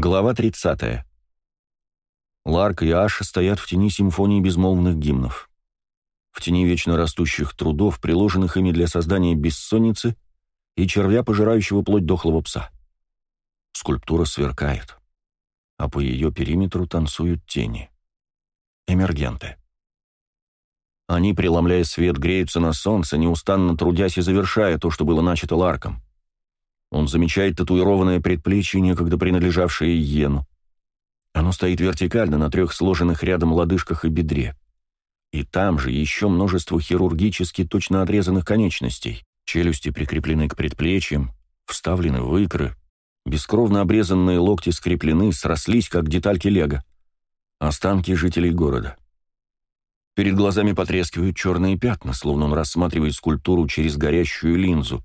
Глава 30. Ларк и Аша стоят в тени симфонии безмолвных гимнов. В тени вечно растущих трудов, приложенных ими для создания бессонницы и червя, пожирающего плоть дохлого пса. Скульптура сверкает, а по ее периметру танцуют тени. Эмергенты. Они, преломляя свет, греются на солнце, неустанно трудясь и завершая то, что было начато Ларком. Он замечает татуированное предплечье, некогда принадлежавшее Йену. Оно стоит вертикально на трех сложенных рядом лодыжках и бедре. И там же еще множество хирургически точно отрезанных конечностей. Челюсти прикреплены к предплечьям, вставлены в икры. Бескровно обрезанные локти скреплены, срослись, как детальки лего. Останки жителей города. Перед глазами потрескивают черные пятна, словно он рассматривает скульптуру через горящую линзу.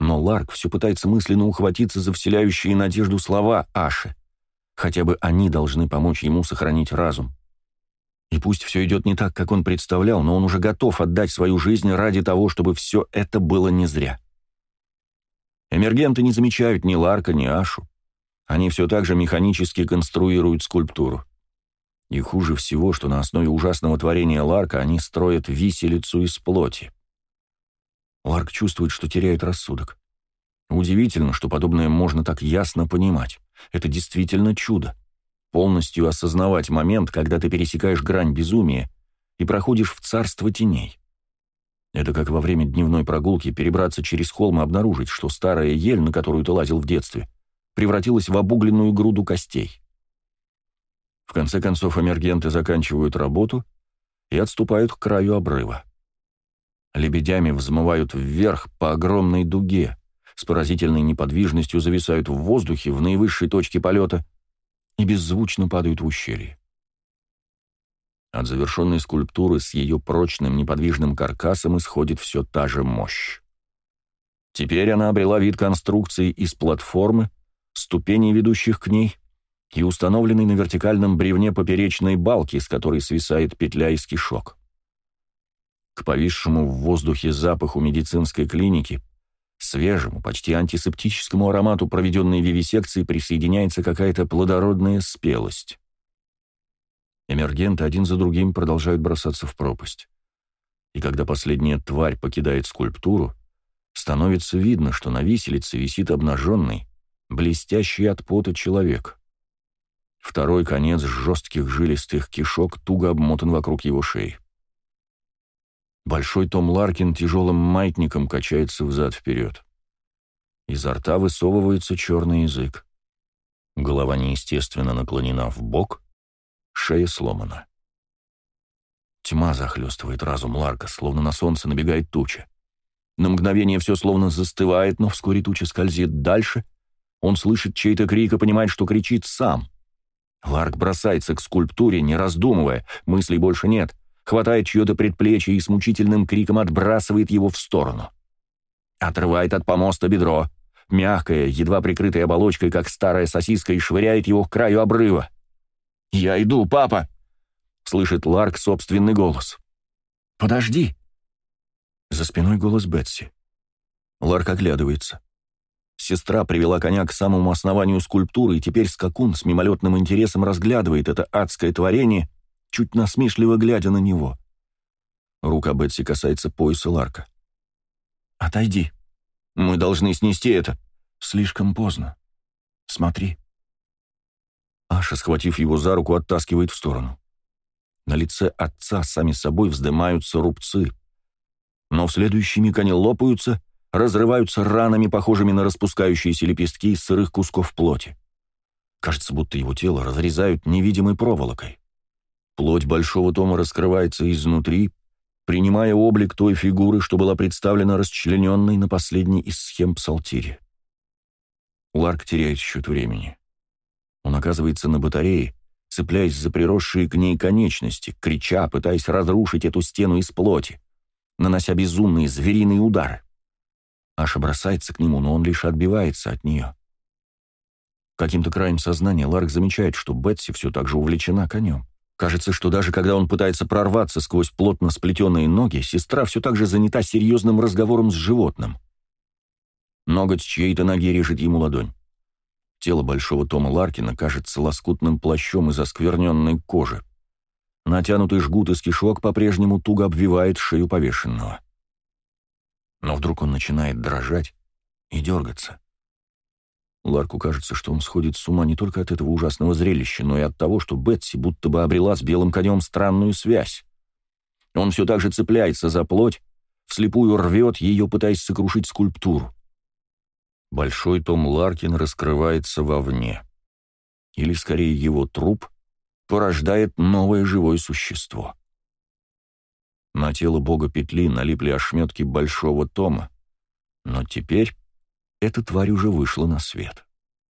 Но Ларк все пытается мысленно ухватиться за вселяющие надежду слова Аши. Хотя бы они должны помочь ему сохранить разум. И пусть все идет не так, как он представлял, но он уже готов отдать свою жизнь ради того, чтобы все это было не зря. Эмергенты не замечают ни Ларка, ни Ашу. Они все так же механически конструируют скульптуру. И хуже всего, что на основе ужасного творения Ларка они строят виселицу из плоти. Ларк чувствует, что теряет рассудок. Удивительно, что подобное можно так ясно понимать. Это действительно чудо. Полностью осознавать момент, когда ты пересекаешь грань безумия и проходишь в царство теней. Это как во время дневной прогулки перебраться через холм и обнаружить, что старая ель, на которую ты лазил в детстве, превратилась в обугленную груду костей. В конце концов, эмергенты заканчивают работу и отступают к краю обрыва лебедями взмывают вверх по огромной дуге, с поразительной неподвижностью зависают в воздухе в наивысшей точке полета и беззвучно падают в ущелье. От завершенной скульптуры с ее прочным неподвижным каркасом исходит все та же мощь. Теперь она обрела вид конструкции из платформы, ступеней, ведущих к ней, и установленной на вертикальном бревне поперечной балки, с которой свисает петля из кишок. К повисшему в воздухе запаху медицинской клиники, свежему, почти антисептическому аромату проведенной вивисекции присоединяется какая-то плодородная спелость. Эмергенты один за другим продолжают бросаться в пропасть. И когда последняя тварь покидает скульптуру, становится видно, что на виселице висит обнаженный, блестящий от пота человек. Второй конец жестких жилистых кишок туго обмотан вокруг его шеи. Большой Том Ларкин тяжелым маятником качается взад-вперед. Изо рта высовывается черный язык. Голова неестественно наклонена в бок, шея сломана. Тьма захлестывает разум Ларка, словно на солнце набегает туча. На мгновение все словно застывает, но вскоре туча скользит дальше. Он слышит чей-то крик и понимает, что кричит сам. Ларк бросается к скульптуре, не раздумывая, мыслей больше нет хватает чье-то предплечье и с мучительным криком отбрасывает его в сторону. Отрывает от помоста бедро, мягкое, едва прикрытое оболочкой, как старая сосиска, и швыряет его к краю обрыва. «Я иду, папа!» — слышит Ларк собственный голос. «Подожди!» За спиной голос Бетси. Ларк оглядывается. Сестра привела коня к самому основанию скульптуры, и теперь скакун с мимолетным интересом разглядывает это адское творение — чуть насмешливо глядя на него. Рука Бетси касается пояса Ларка. «Отойди. Мы должны снести это. Слишком поздно. Смотри». Аша, схватив его за руку, оттаскивает в сторону. На лице отца сами собой вздымаются рубцы. Но в следующий миг они лопаются, разрываются ранами, похожими на распускающиеся лепестки из сырых кусков плоти. Кажется, будто его тело разрезают невидимой проволокой. Плоть Большого Тома раскрывается изнутри, принимая облик той фигуры, что была представлена расчлененной на последней из схем псалтири. Ларк теряет счет времени. Он оказывается на батарее, цепляясь за приросшие к ней конечности, крича, пытаясь разрушить эту стену из плоти, нанося безумные звериные удары. Аша бросается к нему, но он лишь отбивается от нее. Каким-то краем сознания Ларк замечает, что Бетси все так же увлечена конем. Кажется, что даже когда он пытается прорваться сквозь плотно сплетенные ноги, сестра все так же занята серьезным разговором с животным. Ноготь чьей-то ноги режет ему ладонь. Тело большого Тома Ларкина кажется лоскутным плащом из оскверненной кожи. Натянутый жгут из кишок по-прежнему туго обвивает шею повешенного. Но вдруг он начинает дрожать и дергаться. Ларку кажется, что он сходит с ума не только от этого ужасного зрелища, но и от того, что Бетси будто бы обрела с белым конем странную связь. Он все так же цепляется за плоть, вслепую рвет ее, пытаясь сокрушить скульптуру. Большой Том Ларкин раскрывается вовне. Или, скорее, его труп порождает новое живое существо. На тело бога петли налипли ошметки большого Тома, но теперь эта тварь уже вышла на свет.